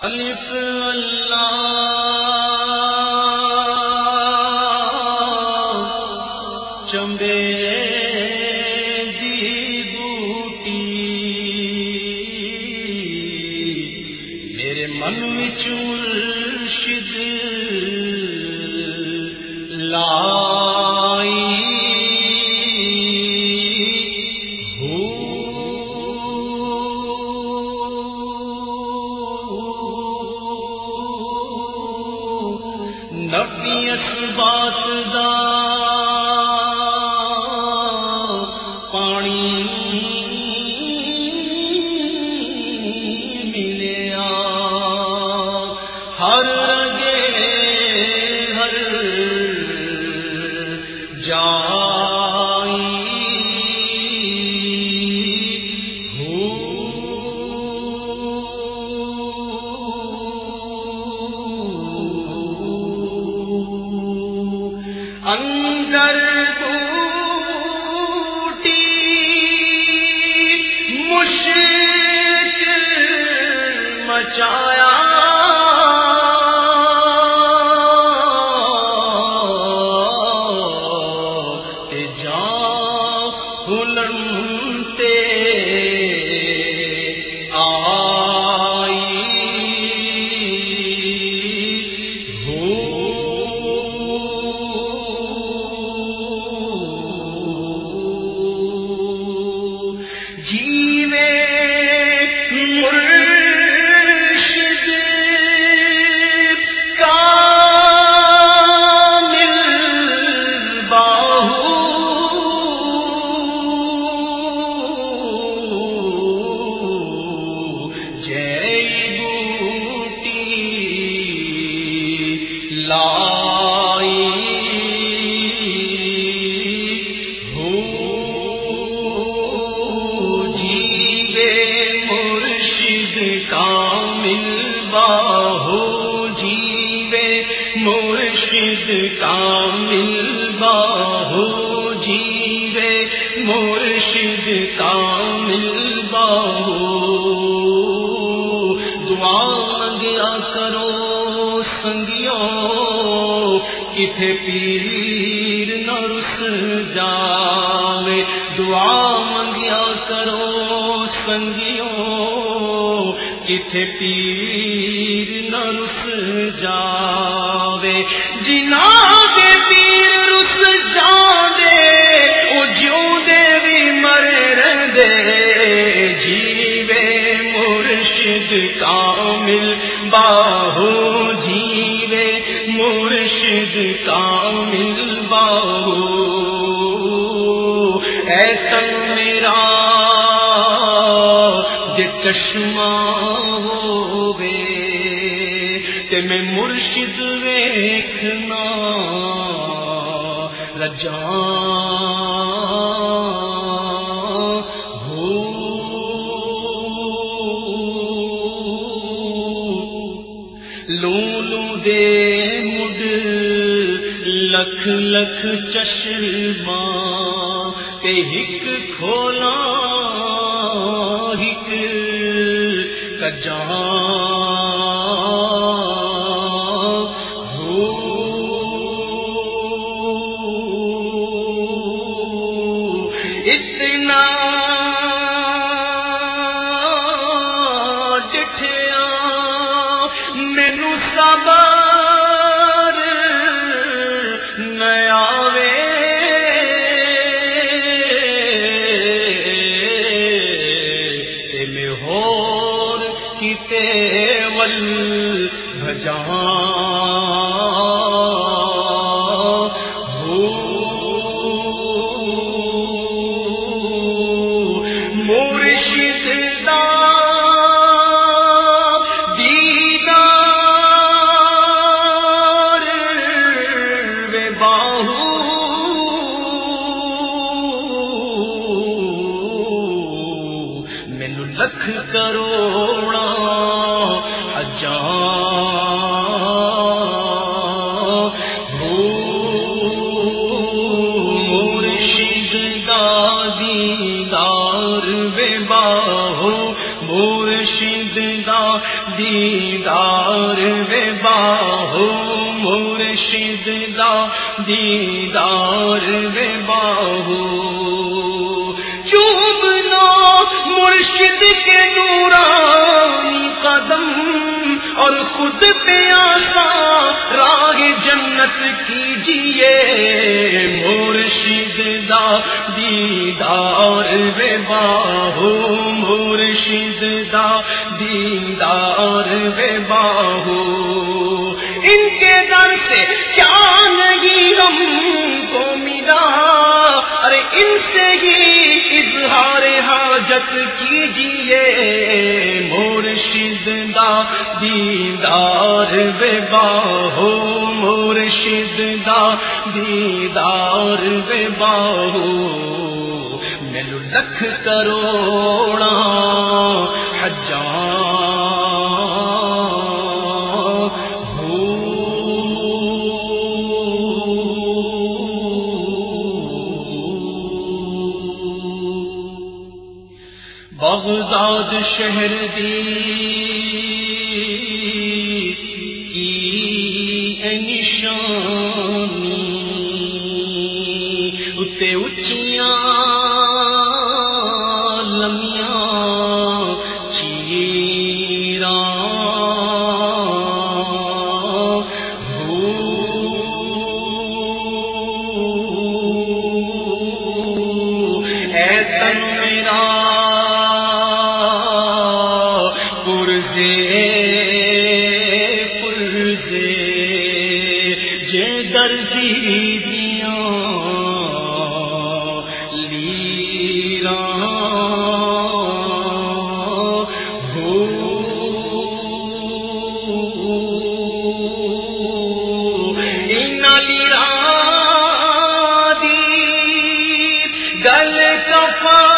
علی اللہ کامل باہو۔ دعا منگیا کرو سنگیوں کتنے پیر نرس جاوے۔ دعا کرو سنگیوں کتنے پیر نرس جاوے۔ کامل باہو جیوے مرشد کامل باہو۔ ایسا میرا چشمہ ہوے تے میں مرشد ویکھنا۔ رجاں لکھ لکھ چشمہ ایک کھولا ول بھجاں جنت کیجیے مرشد دا دیدار وے باہو، مرشد دا دیدار وے باہو۔ ان کے در سے کیا نہیں ہم کو ملا۔ ارے ان سے ہی اظہار حاجت کیجیے مرشد دا دیدار بے باہو۔ سجدہ دیدار میں باہو میں لکھ کرو بل کپا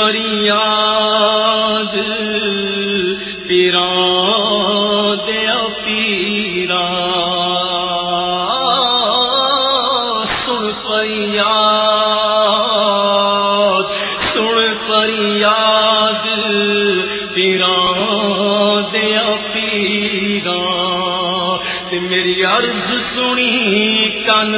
فریاد پیرا دیا پیرا سن فریاد سن فریاد پیرا دیا پیرا میری عرض سنی کن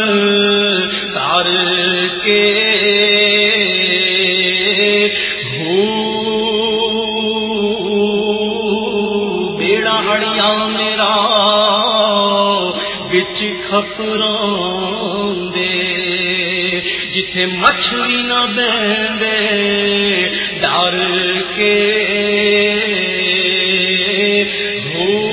بچ خپران دے جتھے مچھلی نہ بہندے ڈر کے ہو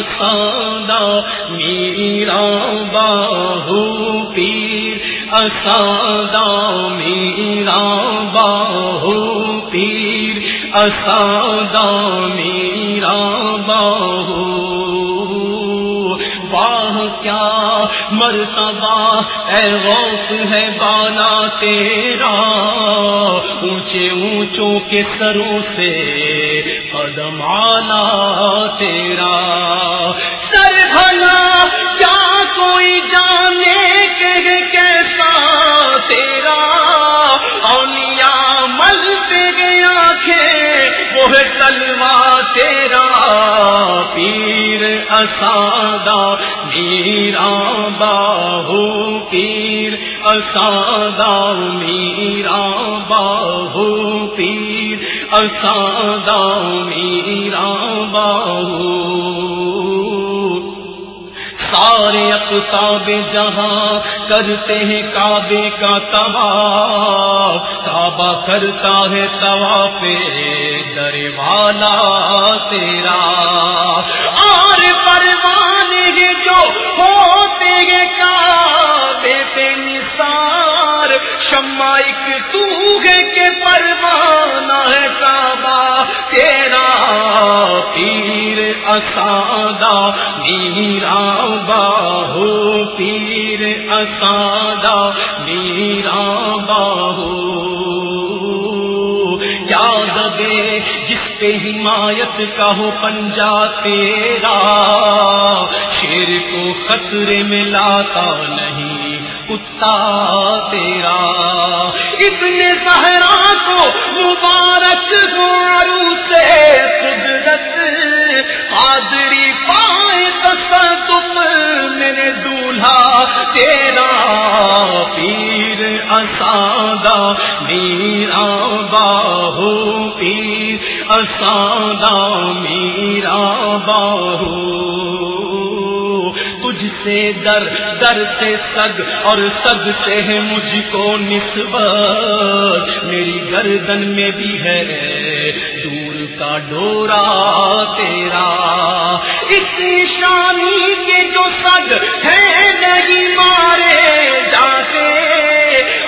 پیر اساندہ میرا باہو پیر اساندہ میرا باہو پیر اساندہ میرا باہو۔ واہ، کیا مرتبہ، اے غوث ہے بالا تیرا۔ اونچے اونچوں کے سروں سے، قدم آنا تیرا۔ سر بھلا، کیا کوئی جانے کے کیسا تیرا؟ اولیا مل پہ گیا وہ تلوا تیرا۔ پیر اسادہ، میرا باہو پیر۔ اسادہ میرا باہو پیر، اسادہ میرا باہو۔ سارے اقتاب جہاں کرتے ہیں کعبے کا تبا کعبہ کرتا ہے توا پہ در والا تیرا۔ اور پروان ہے جو ہوتے پروانہ ہے کعبہ تیرا پیر اسادہ، میرا باہو پیر اسادہ، میرا باہو۔ یاد دے، جس پہ حمایت کا ہو پنجا تیرا، شیر کو خطرے میں لاتا نہیں، کتا تیرا۔ اتنے سہرا کو مبارک گارو سے قدرت حاضری پائے تصدق میرے دولہا، تیرا پیر اسادہ، میرا باہو پیر اسادہ، میرا باہو۔ سے در در سے سگ اور سگ سے ہے مجھ کو نسبت۔ میری گردن میں بھی ہے دور کا ڈورا تیرا۔ اس نشانی کے جو سگ ہے نہیں مارے جاتے،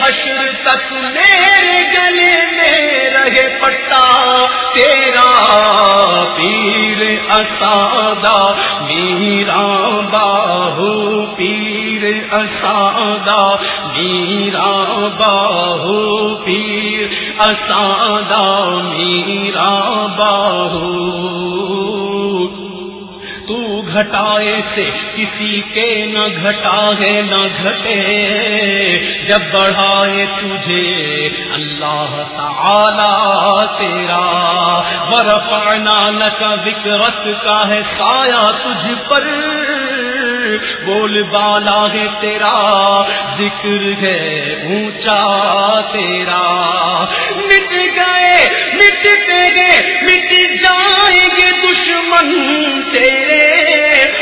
حشر تک میرے گلے میں رہے پٹا تیرا۔ پیر اسادہ میرا اسادہ میرا باہو پیر اسادہ میرا باہو۔ تو گھٹائے سے کسی کے نہ گھٹا ہے، نہ گھٹے۔ جب بڑھائے تجھے، اللہ تعالی تیرا۔ برفعنا لک ذکرت کا ہے سایہ تجھ پر۔ بول بالا ہے تیرا، ذکر ہے اونچا تیرا۔ مٹ گئے مٹتے گئے مٹ جائیں گے دشمن تیرے۔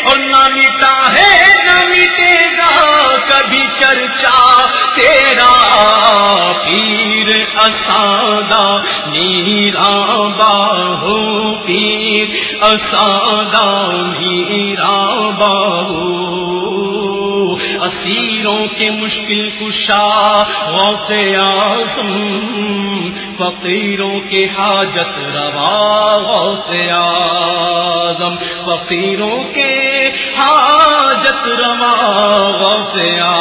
اور نہ مٹا ہے، نہ مٹے گا کبھی چرچا تیرا۔ پیر اسادہ، میرا باہو پیر اسادہ، میرا باہو اسیروں کے مشکل کشا، غوث آزم فقیروں کے حاجت روا، غوث آزم فقیروں کے حاجت روا، غوث آزم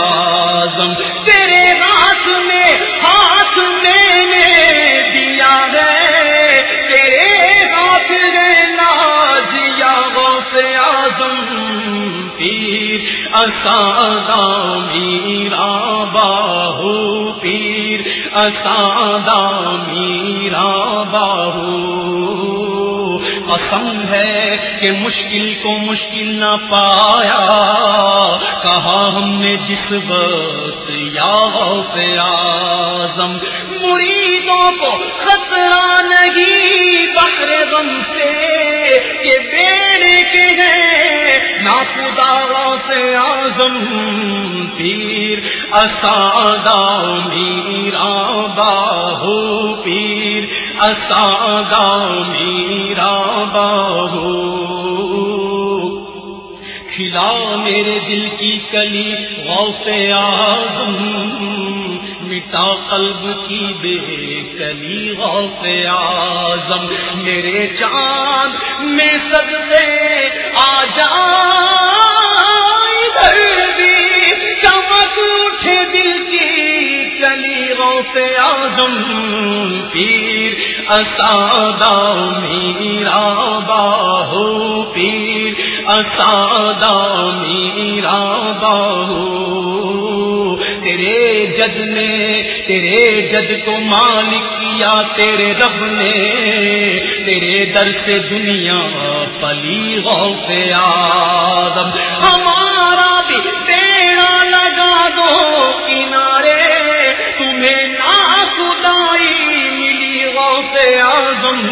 اسادہ میرا باہو پیر اسادہ میرا باہو۔ قسم ہے کہ مشکل کو مشکل نہ پایا۔ کہا ہم نے جس وقت یا غوث اعظم، مریدوں کو خطرہ نہیں، بحر غم سے کہ بیڑے کے ہیں ناپا سے آزم پیر، اسادہ میرا باہو پیر، اسادہ میرا باہو کھلا میرے دل کی کلی، غوث آزم مٹا قلب کی بے کلی غوث آزم میرے چاند میں سب سے آ جا چمک اٹھے دل کی کلی غوث آزم پیر اسادہ میرا باہو، پیر اسادہ میرا باہو۔ تیرے جد نے، تیرے جد کو مالک کیا، تیرے رب نے۔ تیرے در سے دنیا پلی غو سے آدم ہمارا بھی تیرا لگا دو کنارے۔ تمہیں نا خدائی ملی غو سے آدم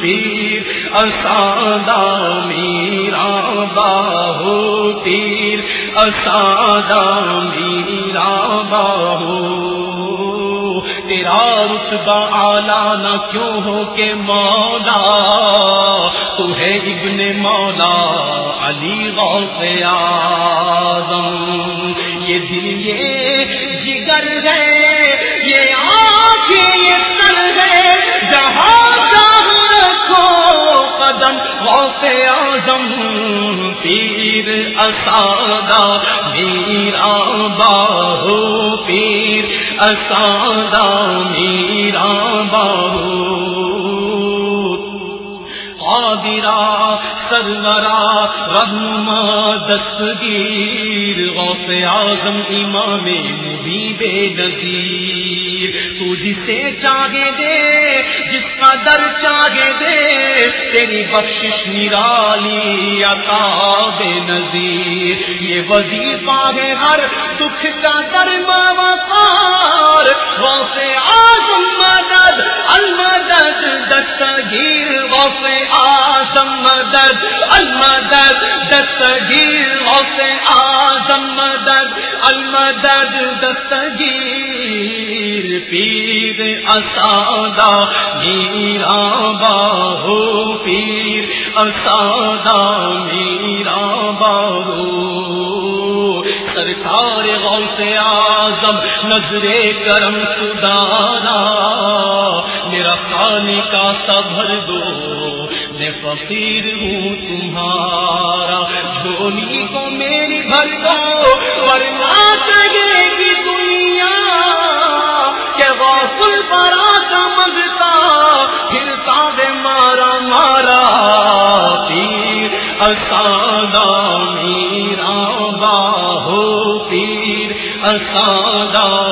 پیر اسادہ میرا باہو پیر اسادہ میرا باہو، تیرا رتبہ آلہ نہ کیوں ہو کے مولا؟ تو ہے ابن مولا علی غوث آزم یہ دل یہ جگر ہے، یہ آنکھیں یہ سر ہے، جہاں رکھو قدم غوث آزم پیر اسادہ۔ میرا باہو پیر، اسادہ میرا باہو قادرا سرورا رہنما دستگیر، غوث اعظم، امام مبی بے نظیر تو جسے چاہے دے تیری بخشش نرالی عطا بے نظیر یہ وظیفہ ہے ہر دکھ کا در وقار۔ غوث اعظم مدد، المدد دستگیر۔ غوث اعظم مدد، المدد دستگیر۔ غوث اعظم مدد، المدد، دستگیر، پیر اسادہ، میرا باہو پیر اسادہ، میرا باہو۔ سرکار غوث اعظم، نظر کرم سدانا میرا خالی کا سبر دو۔ میں فقیر ہوں تمہارا۔ جھولی کو میری بھر ورنہ چلے گی دنیا۔ کہ غوث برا سمجھتا پھرتا دے مارا مارا۔ پیر اسادہ میرا باہو پیر اسادہ